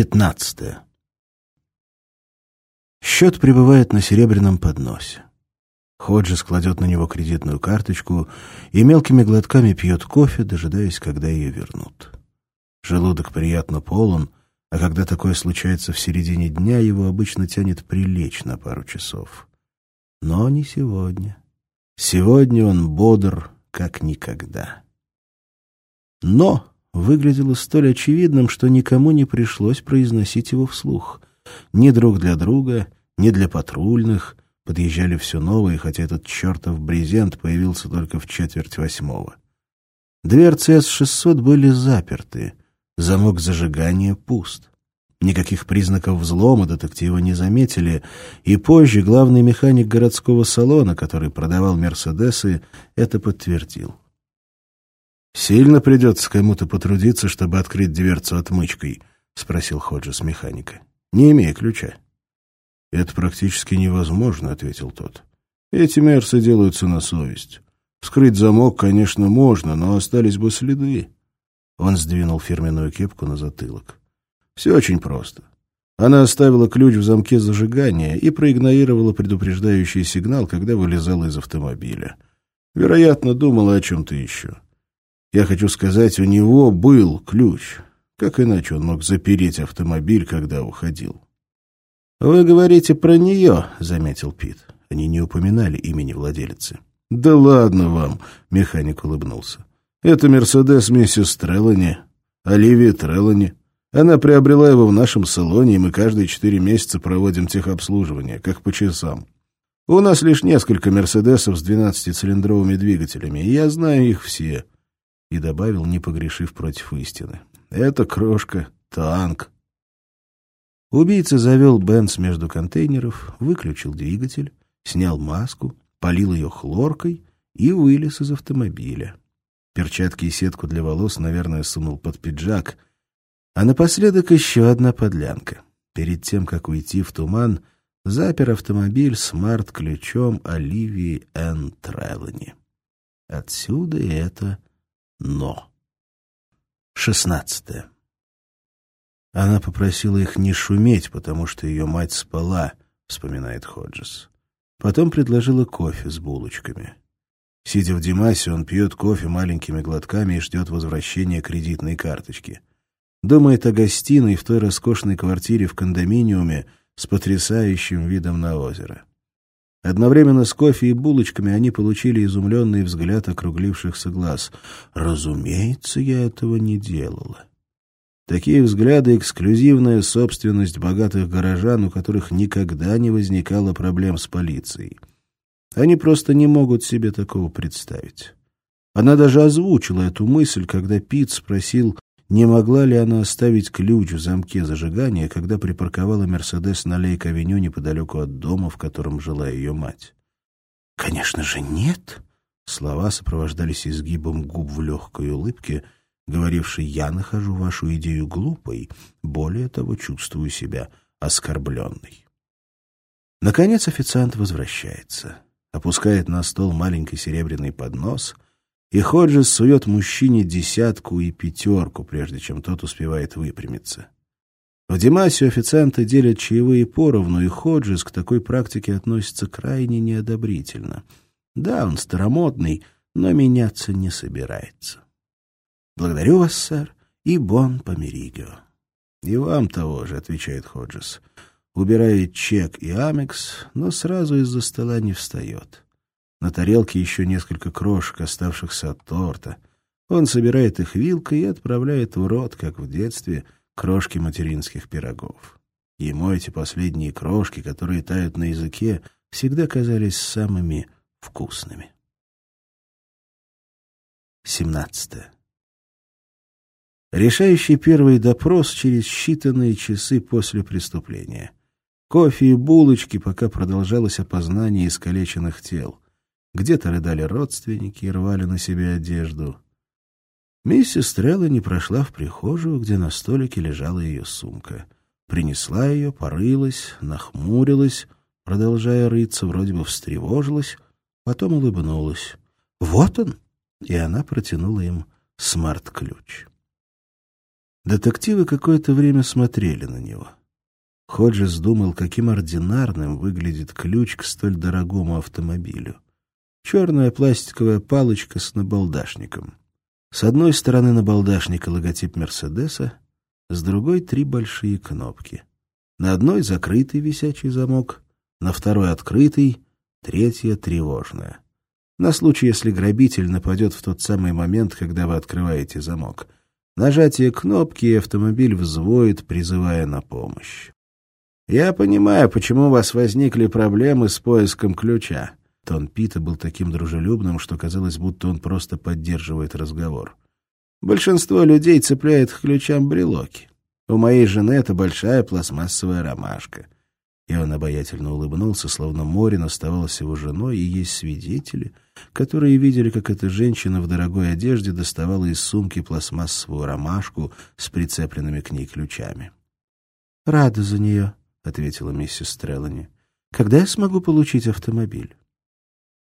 Пятнадцатое. Счет прибывает на серебряном подносе. Ходжес кладет на него кредитную карточку и мелкими глотками пьет кофе, дожидаясь, когда ее вернут. Желудок приятно полон, а когда такое случается в середине дня, его обычно тянет прилечь на пару часов. Но не сегодня. Сегодня он бодр, как никогда. Но выглядело столь очевидным, что никому не пришлось произносить его вслух. Ни друг для друга, ни для патрульных — подъезжали все новые, хотя этот чертов брезент появился только в четверть восьмого. Дверцы С-600 были заперты, замок зажигания пуст. Никаких признаков взлома детективы не заметили, и позже главный механик городского салона, который продавал «Мерседесы», это подтвердил. «Сильно придется кому-то потрудиться, чтобы открыть дверцу отмычкой?» — спросил Ходжес механика. «Не имея ключа». «Это практически невозможно», — ответил тот. «Эти мерсы делаются на совесть. Вскрыть замок, конечно, можно, но остались бы следы». Он сдвинул фирменную кепку на затылок. «Все очень просто. Она оставила ключ в замке зажигания и проигнорировала предупреждающий сигнал, когда вылезала из автомобиля. Вероятно, думала о чем-то еще. Я хочу сказать, у него был ключ. Как иначе он мог запереть автомобиль, когда уходил?» «Вы говорите про нее», — заметил Пит. Они не упоминали имени владелицы. «Да ладно вам», — механик улыбнулся. «Это Мерседес миссис Треллани, Оливия Треллани. Она приобрела его в нашем салоне, и мы каждые четыре месяца проводим техобслуживание, как по часам. У нас лишь несколько Мерседесов с двенадцатицилиндровыми двигателями, и я знаю их все». И добавил, не погрешив против истины. «Это крошка, танк, Убийца завел Бенц между контейнеров, выключил двигатель, снял маску, полил ее хлоркой и вылез из автомобиля. Перчатки и сетку для волос, наверное, сунул под пиджак. А напоследок еще одна подлянка. Перед тем, как уйти в туман, запер автомобиль смарт-ключом Оливии Н. Трелани. Отсюда и это «но». Шестнадцатое. Она попросила их не шуметь, потому что ее мать спала, вспоминает Ходжес. Потом предложила кофе с булочками. Сидя в Димасе, он пьет кофе маленькими глотками и ждет возвращения кредитной карточки. Думает о гостиной в той роскошной квартире в кондоминиуме с потрясающим видом на озеро. Одновременно с кофе и булочками они получили изумленный взгляд округлившихся глаз. «Разумеется, я этого не делала». Такие взгляды — эксклюзивная собственность богатых горожан, у которых никогда не возникало проблем с полицией. Они просто не могут себе такого представить. Она даже озвучила эту мысль, когда Пит спросил, не могла ли она оставить ключ в замке зажигания, когда припарковала «Мерседес» на Лейк-авеню неподалеку от дома, в котором жила ее мать. «Конечно же нет!» Слова сопровождались изгибом губ в легкой улыбке — говоривший «я нахожу вашу идею глупой, более того, чувствую себя оскорбленной». Наконец официант возвращается, опускает на стол маленький серебряный поднос, и Ходжес сует мужчине десятку и пятерку, прежде чем тот успевает выпрямиться. В Димасе официанты делят чаевые поровну, и Ходжес к такой практике относится крайне неодобрительно. Да, он старомодный, но меняться не собирается. «Благодарю вас, сэр, и бон померигио». «И вам того же», — отвечает Ходжес. Убирает чек и амекс, но сразу из-за стола не встает. На тарелке еще несколько крошек, оставшихся от торта. Он собирает их вилкой и отправляет в рот, как в детстве, крошки материнских пирогов. Ему эти последние крошки, которые тают на языке, всегда казались самыми вкусными. Семнадцатое. Решающий первый допрос через считанные часы после преступления. Кофе и булочки, пока продолжалось опознание искалеченных тел. Где-то рыдали родственники и рвали на себе одежду. Миссис Трелла не прошла в прихожую, где на столике лежала ее сумка. Принесла ее, порылась, нахмурилась, продолжая рыться, вроде бы встревожилась, потом улыбнулась. «Вот он!» И она протянула им смарт-ключ. Детективы какое-то время смотрели на него. Ходжес думал, каким ординарным выглядит ключ к столь дорогому автомобилю. Черная пластиковая палочка с набалдашником. С одной стороны набалдашника логотип «Мерседеса», с другой — три большие кнопки. На одной — закрытый висячий замок, на второй — открытый, третья — тревожная. На случай, если грабитель нападет в тот самый момент, когда вы открываете замок. Нажатие кнопки, и автомобиль взвоет, призывая на помощь. «Я понимаю, почему у вас возникли проблемы с поиском ключа». Тон Пита был таким дружелюбным, что казалось, будто он просто поддерживает разговор. «Большинство людей цепляет к ключам брелоки. У моей жены это большая пластмассовая ромашка». И он обаятельно улыбнулся, словно Морин оставался его женой, и есть свидетели, которые видели, как эта женщина в дорогой одежде доставала из сумки пластмассовую ромашку с прицепленными к ней ключами. «Рада за нее», — ответила миссис Треллани. «Когда я смогу получить автомобиль?»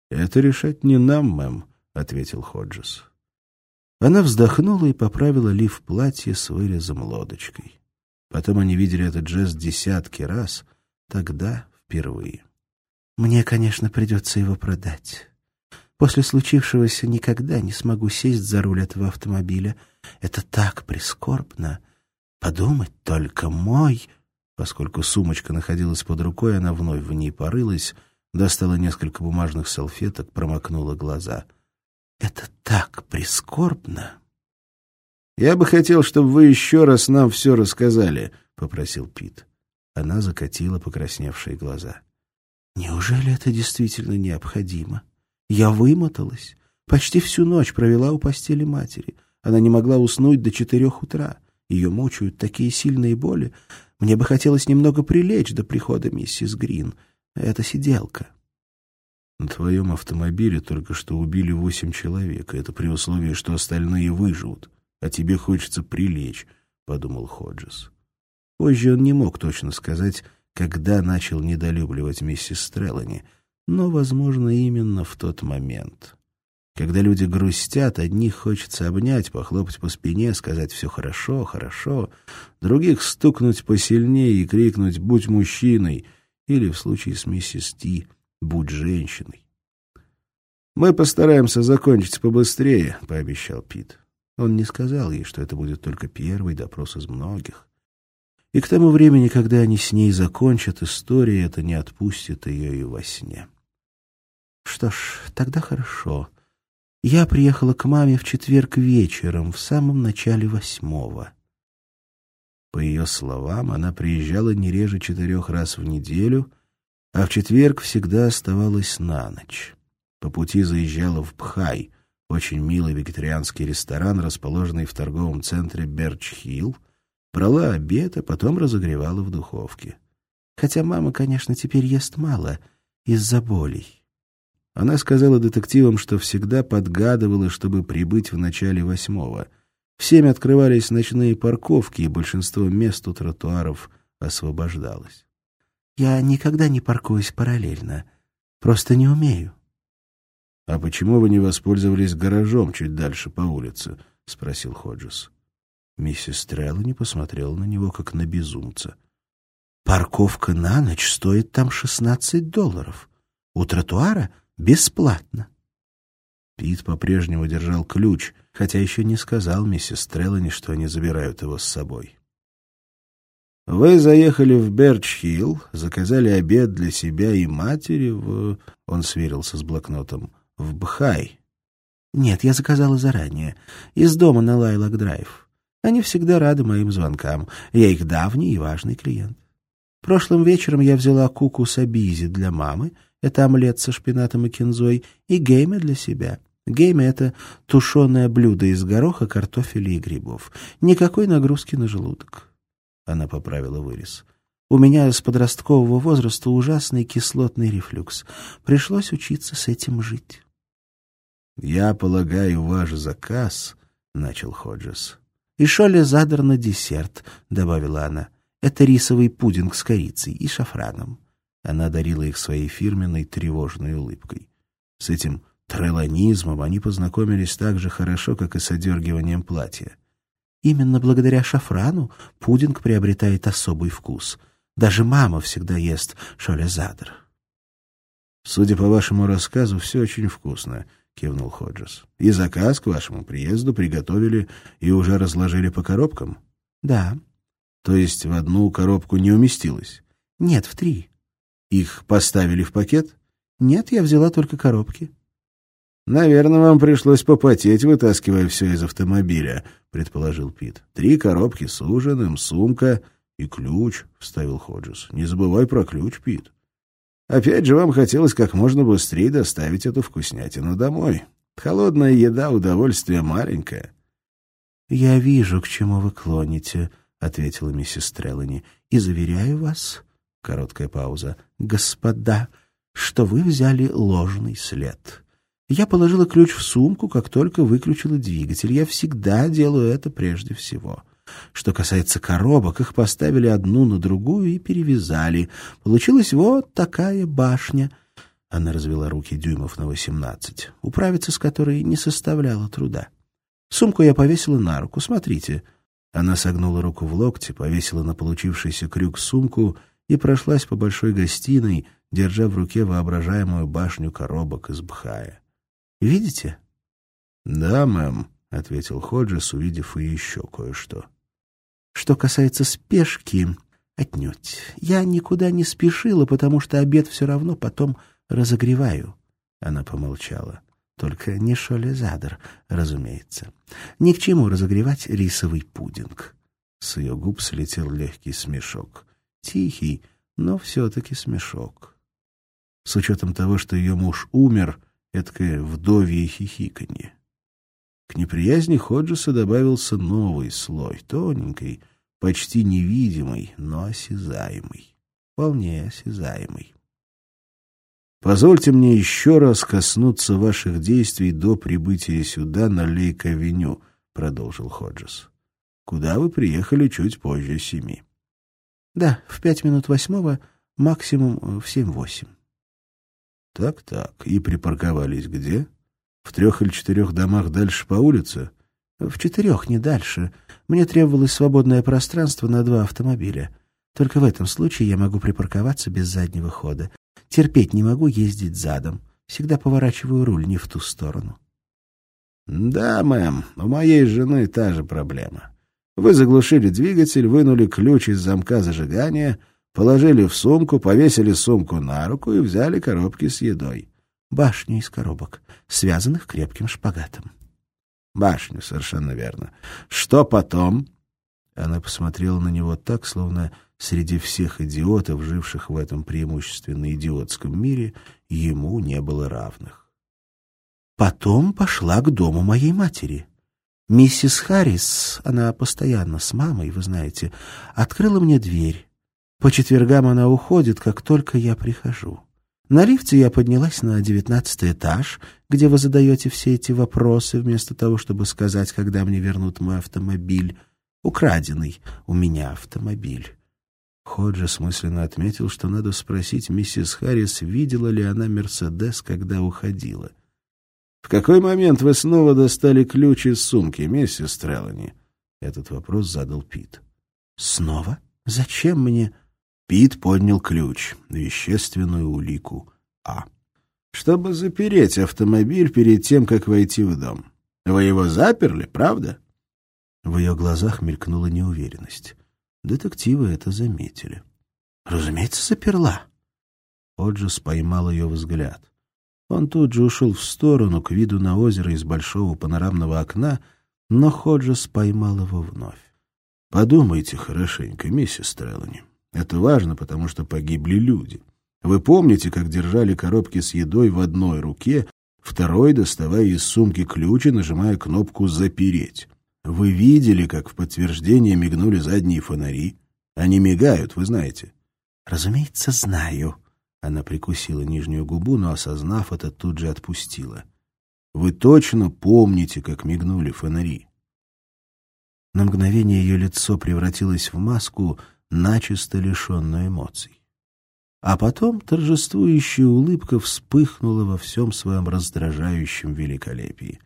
«Это решать не нам, мэм», — ответил Ходжес. Она вздохнула и поправила лиф платья с вырезом лодочкой. Потом они видели этот жест десятки раз — Тогда впервые. Мне, конечно, придется его продать. После случившегося никогда не смогу сесть за руль этого автомобиля. Это так прискорбно. Подумать только, мой... Поскольку сумочка находилась под рукой, она вновь в ней порылась, достала несколько бумажных салфеток, промокнула глаза. «Это так прискорбно!» «Я бы хотел, чтобы вы еще раз нам все рассказали», — попросил Пит. Она закатила покрасневшие глаза. «Неужели это действительно необходимо? Я вымоталась. Почти всю ночь провела у постели матери. Она не могла уснуть до четырех утра. Ее мучают такие сильные боли. Мне бы хотелось немного прилечь до прихода миссис Грин. Это сиделка». «На твоем автомобиле только что убили восемь человек, это при условии, что остальные выживут, а тебе хочется прилечь», — подумал Ходжес. Позже он не мог точно сказать, когда начал недолюбливать миссис Стреллани, но, возможно, именно в тот момент. Когда люди грустят, одних хочется обнять, похлопать по спине, сказать «все хорошо, хорошо», других стукнуть посильнее и крикнуть «будь мужчиной» или, в случае с миссис Ти, «будь женщиной». «Мы постараемся закончить побыстрее», — пообещал Пит. Он не сказал ей, что это будет только первый допрос из многих. И к тому времени, когда они с ней закончат, история это не отпустит ее и во сне. Что ж, тогда хорошо. Я приехала к маме в четверг вечером, в самом начале восьмого. По ее словам, она приезжала не реже четырех раз в неделю, а в четверг всегда оставалась на ночь. По пути заезжала в Пхай, очень милый вегетарианский ресторан, расположенный в торговом центре Берч-Хилл, Брала обед, а потом разогревала в духовке. Хотя мама, конечно, теперь ест мало из-за болей. Она сказала детективам, что всегда подгадывала, чтобы прибыть в начале восьмого. В семь открывались ночные парковки, и большинство мест у тротуаров освобождалось. «Я никогда не паркуюсь параллельно. Просто не умею». «А почему вы не воспользовались гаражом чуть дальше по улице?» — спросил Ходжес. Миссис Треллани посмотрела на него, как на безумца. «Парковка на ночь стоит там шестнадцать долларов. У тротуара бесплатно». Пит по-прежнему держал ключ, хотя еще не сказал миссис Треллани, что они забирают его с собой. «Вы заехали в Берч-Хилл, заказали обед для себя и матери в...» Он сверился с блокнотом. «В Бхай». «Нет, я заказала заранее. Из дома на Лайлак-Драйв. Они всегда рады моим звонкам. Я их давний и важный клиент. Прошлым вечером я взяла куку сабзи для мамы, это омлет со шпинатом и кинзой, и гейме для себя. Гейме — это тушеное блюдо из гороха, картофеля и грибов. Никакой нагрузки на желудок. Она поправила вырез. У меня с подросткового возраста ужасный кислотный рефлюкс. Пришлось учиться с этим жить. — Я полагаю, ваш заказ, — начал Ходжес, «И шоле задар на десерт», — добавила она. «Это рисовый пудинг с корицей и шафраном». Она дарила их своей фирменной тревожной улыбкой. С этим трелонизмом они познакомились так же хорошо, как и с одергиванием платья. Именно благодаря шафрану пудинг приобретает особый вкус. Даже мама всегда ест шолезадр. «Судя по вашему рассказу, все очень вкусно», — кивнул Ходжес. «И заказ к вашему приезду приготовили и уже разложили по коробкам?» «Да». «То есть в одну коробку не уместилось?» «Нет, в три». «Их поставили в пакет?» «Нет, я взяла только коробки». «Наверное, вам пришлось попотеть, вытаскивая все из автомобиля», — предположил Пит. «Три коробки с ужином, сумка и ключ», — вставил Ходжес. «Не забывай про ключ, Пит». «Опять же, вам хотелось как можно быстрее доставить эту вкуснятину домой. Холодная еда — удовольствие маленькое». «Я вижу, к чему вы клоните», — ответила миссис Треллани. «И заверяю вас...» — короткая пауза. «Господа, что вы взяли ложный след». Я положила ключ в сумку, как только выключила двигатель. Я всегда делаю это прежде всего. Что касается коробок, их поставили одну на другую и перевязали. Получилась вот такая башня. Она развела руки дюймов на восемнадцать, управиться с которой не составляло труда. Сумку я повесила на руку. Смотрите. Она согнула руку в локте, повесила на получившийся крюк сумку и прошлась по большой гостиной, держа в руке воображаемую башню коробок из бхая. Видите? — Да, мэм, — ответил Ходжес, увидев и еще кое-что. — Что касается спешки, отнюдь. Я никуда не спешила, потому что обед все равно потом разогреваю. Она помолчала. Только не шолезадр, разумеется. Ни к чему разогревать рисовый пудинг. С ее губ слетел легкий смешок. Тихий, но все-таки смешок. С учетом того, что ее муж умер, эткое вдовье хихиканье. К неприязни Ходжеса добавился новый слой, тоненький, почти невидимый, но осязаемый, вполне осязаемый. «Позвольте мне еще раз коснуться ваших действий до прибытия сюда на Лейк-авеню», — продолжил Ходжес. «Куда вы приехали чуть позже семи?» «Да, в пять минут восьмого, максимум в семь-восемь». Так-так, и припарковались где? В трех или четырех домах дальше по улице? В четырех, не дальше. Мне требовалось свободное пространство на два автомобиля. Только в этом случае я могу припарковаться без заднего хода. Терпеть не могу ездить задом. Всегда поворачиваю руль не в ту сторону. Да, мэм, у моей жены та же проблема. Вы заглушили двигатель, вынули ключ из замка зажигания, Положили в сумку, повесили сумку на руку и взяли коробки с едой. Башню из коробок, связанных крепким шпагатом. Башню, совершенно верно. Что потом? Она посмотрела на него так, словно среди всех идиотов, живших в этом преимущественно идиотском мире, ему не было равных. Потом пошла к дому моей матери. Миссис Харрис, она постоянно с мамой, вы знаете, открыла мне дверь. По четвергам она уходит, как только я прихожу. На лифте я поднялась на девятнадцатый этаж, где вы задаете все эти вопросы, вместо того, чтобы сказать, когда мне вернут мой автомобиль. Украденный у меня автомобиль. Ходжи смысленно отметил, что надо спросить миссис Харрис, видела ли она «Мерседес», когда уходила. «В какой момент вы снова достали ключ из сумки, миссис Треллани?» Этот вопрос задал Пит. «Снова? Зачем мне...» Пит поднял ключ, вещественную улику А. «Чтобы запереть автомобиль перед тем, как войти в дом. Вы его заперли, правда?» В ее глазах мелькнула неуверенность. Детективы это заметили. «Разумеется, заперла». Оджис поймал ее взгляд. Он тут же ушел в сторону, к виду на озеро из большого панорамного окна, но Ходжес поймал его вновь. «Подумайте хорошенько, миссис Треллани. Это важно, потому что погибли люди. Вы помните, как держали коробки с едой в одной руке, второй доставая из сумки ключ и нажимая кнопку «Запереть». Вы видели, как в подтверждение мигнули задние фонари? Они мигают, вы знаете. Разумеется, знаю. Она прикусила нижнюю губу, но, осознав это, тут же отпустила. Вы точно помните, как мигнули фонари? На мгновение ее лицо превратилось в маску, начисто лишенную эмоций. А потом торжествующая улыбка вспыхнула во всем своем раздражающем великолепии.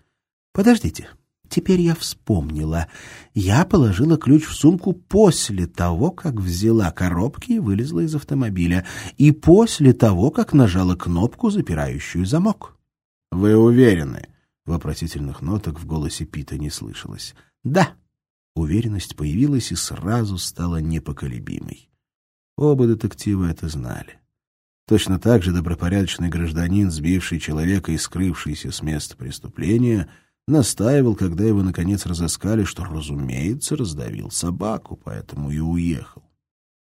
«Подождите, Теперь я вспомнила. Я положила ключ в сумку после того, как взяла коробки и вылезла из автомобиля, и после того, как нажала кнопку, запирающую замок. — Вы уверены? — вопросительных ноток в голосе Пита не слышалось. — Да. Уверенность появилась и сразу стала непоколебимой. Оба детектива это знали. Точно так же добропорядочный гражданин, сбивший человека и скрывшийся с места преступления — настаивал, когда его, наконец, разыскали, что, разумеется, раздавил собаку, поэтому и уехал.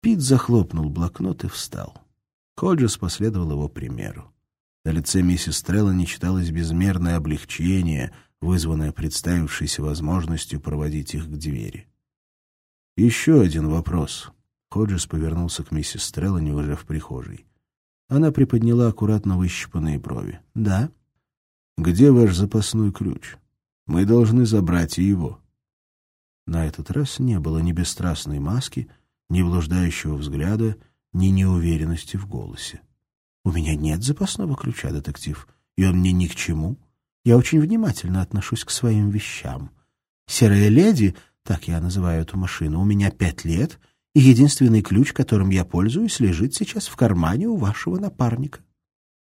Пит захлопнул блокнот и встал. Ходжес последовал его примеру. На лице миссис Треллани читалось безмерное облегчение, вызванное представившейся возможностью проводить их к двери. «Еще один вопрос». Ходжес повернулся к миссис Треллани уже в прихожей. Она приподняла аккуратно выщипанные брови. «Да?» «Где ваш запасной ключ? Мы должны забрать его». На этот раз не было ни бесстрастной маски, ни блуждающего взгляда, ни неуверенности в голосе. «У меня нет запасного ключа, детектив, и он мне ни к чему. Я очень внимательно отношусь к своим вещам. Серая леди, так я называю эту машину, у меня пять лет, и единственный ключ, которым я пользуюсь, лежит сейчас в кармане у вашего напарника».